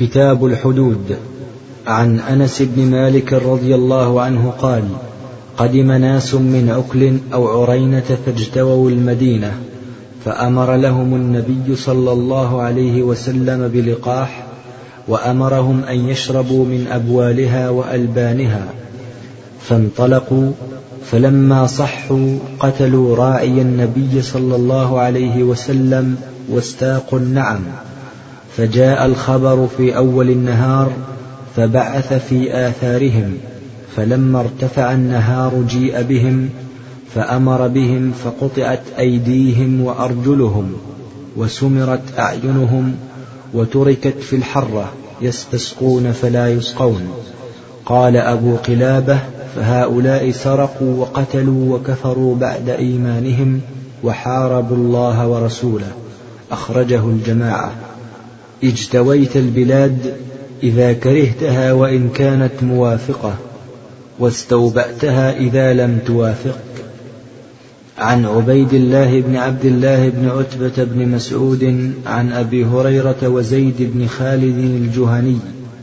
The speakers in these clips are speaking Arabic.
كتاب الحدود عن أنس بن مالك رضي الله عنه قال قدم ناس من عكل أو عرينة فاجتووا المدينة فأمر لهم النبي صلى الله عليه وسلم بلقاح وأمرهم أن يشربوا من أبوالها وألبانها فانطلقوا فلما صحوا قتلوا راعي النبي صلى الله عليه وسلم واستاقوا النعم. فجاء الخبر في أول النهار فبعث في آثارهم فلما ارتفع النهار جيء بهم فأمر بهم فقطعت أيديهم وأرجلهم وسمرت أعينهم وتركت في الحرة يستسقون فلا يسقون. قال أبو قلابة فهؤلاء سرقوا وقتلوا وكفروا بعد إيمانهم وحاربوا الله ورسوله. أخرجه الجماعة. اجتويت البلاد إذا كرهتها وإن كانت موافقة واستوبأتها إذا لم توافق. عن عبيد الله بن عبد الله بن عتبة بن مسعود عن أبي هريرة وزيد بن خالد الجهني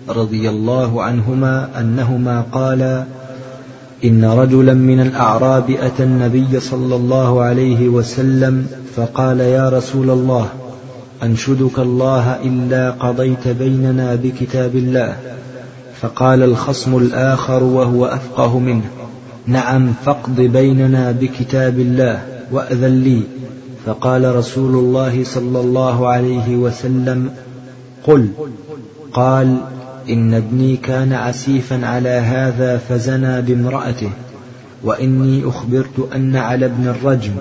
رضي الله عنهما أنهما قالا إن رجلا من الأعراب أتى النبي صلى الله عليه وسلم فقال يا رسول الله أنشدك الله إلا قضيت بيننا بكتاب الله. فقال الخصم الآخر وهو أفقه منه نعم فاقض بيننا بكتاب الله وأذن لي. فقال رسول الله صلى الله عليه وسلم قل. قال إن ابني كان عسيفا على هذا فزنى بامرأته وإني أخبرت أن على ابن الرجم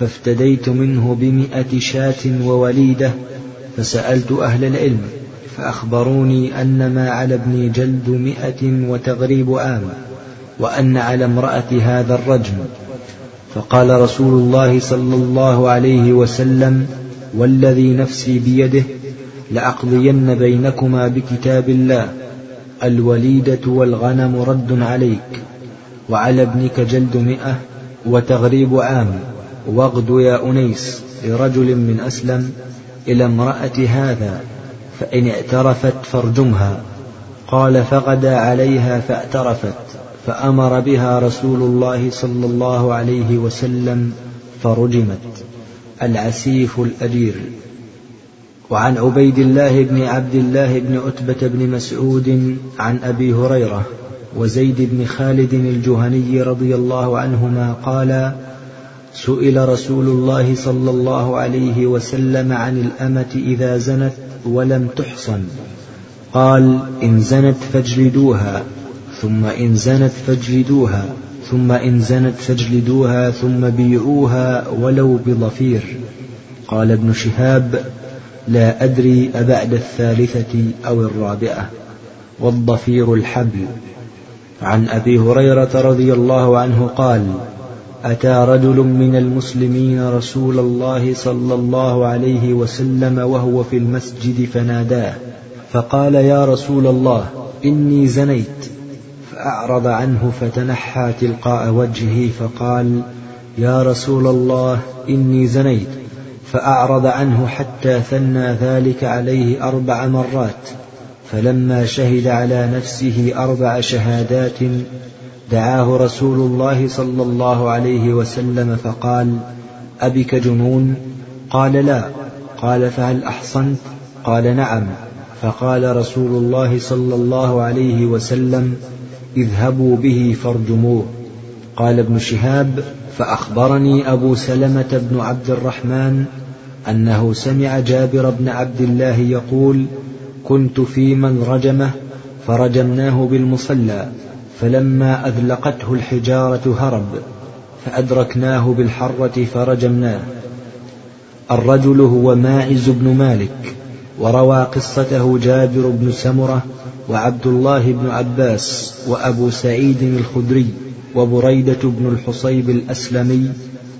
فافتديت منه بمئة شاة ووليدة فسألت أهل العلم فأخبروني أن ما على ابني جلد مئة وتغريب عام وأن على امرأة هذا الرجم فقال رسول الله صلى الله عليه وسلم والذي نفسي بيده لأقضين بينكما بكتاب الله الوليدة والغنم رد عليك وعلى ابنك جلد مئة وتغريب عام واغد يا أنيس لرجل من أسلم إلى امرأة هذا فإن اعترفت فارجمها. قال فغدا عليها فاعترفت فأمر بها رسول الله صلى الله عليه وسلم فرجمت. العسيف الأجير. وعن عبيد الله بن عبد الله بن عتبة بن مسعود عن أبي هريرة وزيد بن خالد الجهني رضي الله عنهما قال سئل رسول الله صلى الله عليه وسلم عن الأمة إذا زنت ولم تحصن. قال إن زنت فاجلدوها ثم إن زنت فاجلدوها ثم إن زنت فاجلدوها ثم بيعوها ولو بضفير. قال ابن شهاب لا أدري أبعد الثالثة أو الرابعة. والضفير الحبل. عن أبي هريرة رضي الله عنه قال أتى رجل من المسلمين رسول الله صلى الله عليه وسلم وهو في المسجد فناداه فقال يا رسول الله إني زنيت. فأعرض عنه فتنحى تلقاء وجهه فقال يا رسول الله إني زنيت. فأعرض عنه حتى ثنى ذلك عليه أربع مرات فلما شهد على نفسه أربع شهادات دعاه رسول الله صلى الله عليه وسلم فقال أبك جنون قال لا. قال فهل أحصنت؟ قال نعم. فقال رسول الله صلى الله عليه وسلم اذهبوا به فارجموه. قال ابن شهاب فأخبرني أبو سلمة بن عبد الرحمن أنه سمع جابر بن عبد الله يقول كنت في من رجمه فرجمناه بالمصلى. فلما أذلقته الحجارة هرب فأدركناه بالحرة فرجمناه. الرجل هو ماعز بن مالك وروى قصته جابر بن سمرة وعبد الله بن عباس وأبو سعيد الخدري وبريدة بن الحصيب الأسلمي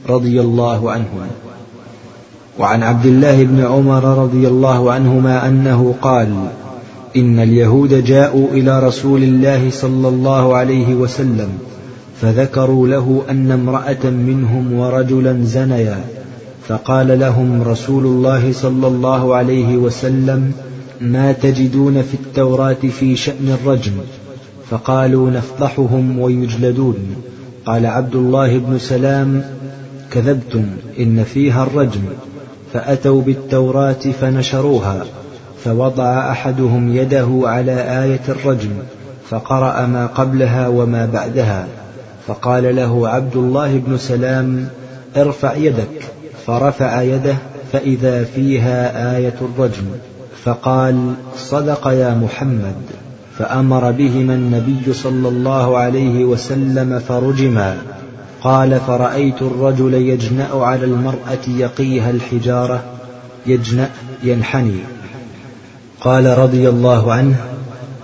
رضي الله عنهم وعن عبد الله بن عمر رضي الله عنهما أنه قال إن اليهود جاءوا إلى رسول الله صلى الله عليه وسلم فذكروا له أن امرأة منهم ورجلا زنيا فقال لهم رسول الله صلى الله عليه وسلم ما تجدون في التوراة في شأن الرجم؟ فقالوا نفضحهم ويجلدون. قال عبد الله بن سلام كذبتم إن فيها الرجم. فأتوا بالتوراة فنشروها. فوضع أحدهم يده على آية الرجم فقرأ ما قبلها وما بعدها فقال له عبد الله بن سلام ارفع يدك فرفع يده فإذا فيها آية الرجم فقال صدق يا محمد. فأمر بهما النبي صلى الله عليه وسلم فرجما قال فرأيت الرجل يجنأ على المرأة يقيها الحجارة يجنأ ينحني. قال رضي الله عنه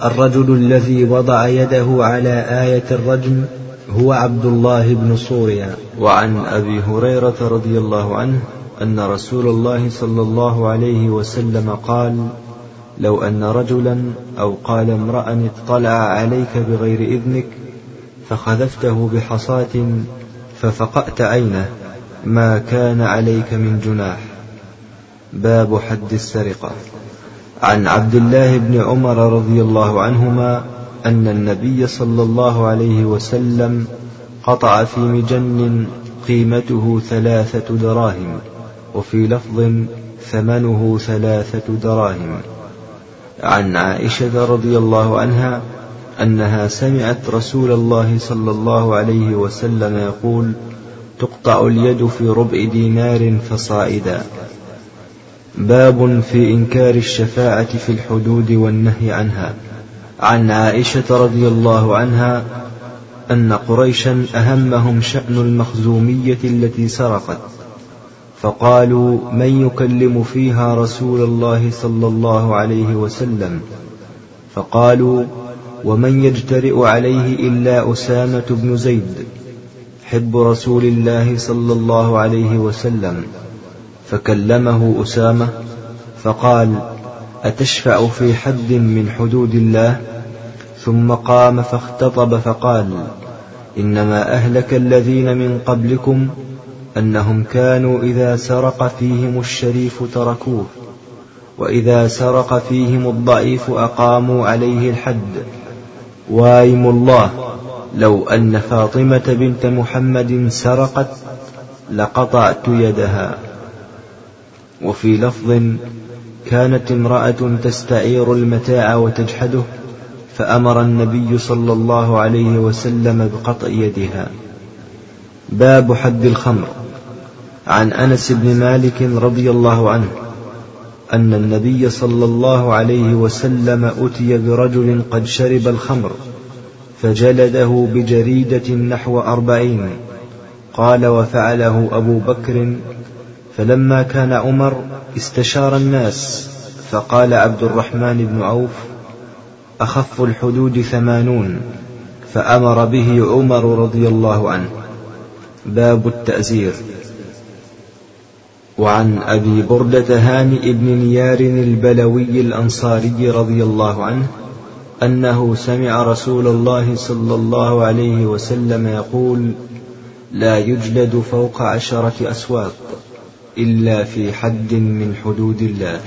الرجل الذي وضع يده على آية الرجم هو عبد الله بن صوريا. وعن أبي هريرة رضي الله عنه أن رسول الله صلى الله عليه وسلم قال لو أن رجلا أو قال امرأ اطلع عليك بغير إذنك فخذفته بحصاة ففقأت عينه ما كان عليك من جناح. باب حد السرقة. عن عبد الله بن عمر رضي الله عنهما أن النبي صلى الله عليه وسلم قطع في مجن قيمته ثلاثة دراهم وفي لفظ ثمنه ثلاثة دراهم. عن عائشة رضي الله عنها أنها سمعت رسول الله صلى الله عليه وسلم يقول تقطع اليد في ربع دينار فصائدا باب في إنكار الشفاعة في الحدود والنهي عنها. عن عائشة رضي الله عنها أن قريشا أهمهم شأن المخزومية التي سرقت. فقالوا من يكلم فيها رسول الله صلى الله عليه وسلم؟ فقالوا ومن يجترئ عليه إلا أسامة بن زيد حب رسول الله صلى الله عليه وسلم. فكلمه أسامة فقال أتشفع في حد من حدود الله؟ ثم قام فاختطب فقال إنما أهلك الذين من قبلكم أنهم كانوا إذا سرق فيهم الشريف تركوه وإذا سرق فيهم الضعيف أقاموا عليه الحد. وايم الله لو أن فاطمة بنت محمد سرقت لقطعت يدها. وفي لفظ كانت امرأة تستعير المتاع وتجحده فأمر النبي صلى الله عليه وسلم بقطع يدها. باب حد الخمر. عن أنس بن مالك رضي الله عنه أن النبي صلى الله عليه وسلم أتي برجل قد شرب الخمر فجلده بجريدة نحو أربعين قال وفعله أبو بكر فلما كان عمر استشار الناس فقال عبد الرحمن بن عوف أخف الحدود ثمانون فأمر به عمر رضي الله عنه. باب التأزير. وعن أبي بردة هانئ بن نيار البلوي الأنصاري رضي الله عنه أنه سمع رسول الله صلى الله عليه وسلم يقول لا يجلد فوق عشرة أسواق. إلا في حد من حدود الله.